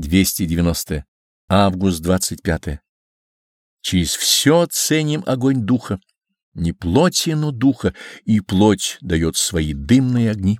290. Август 25. Через все ценим огонь духа, не плоти, но духа, и плоть дает свои дымные огни.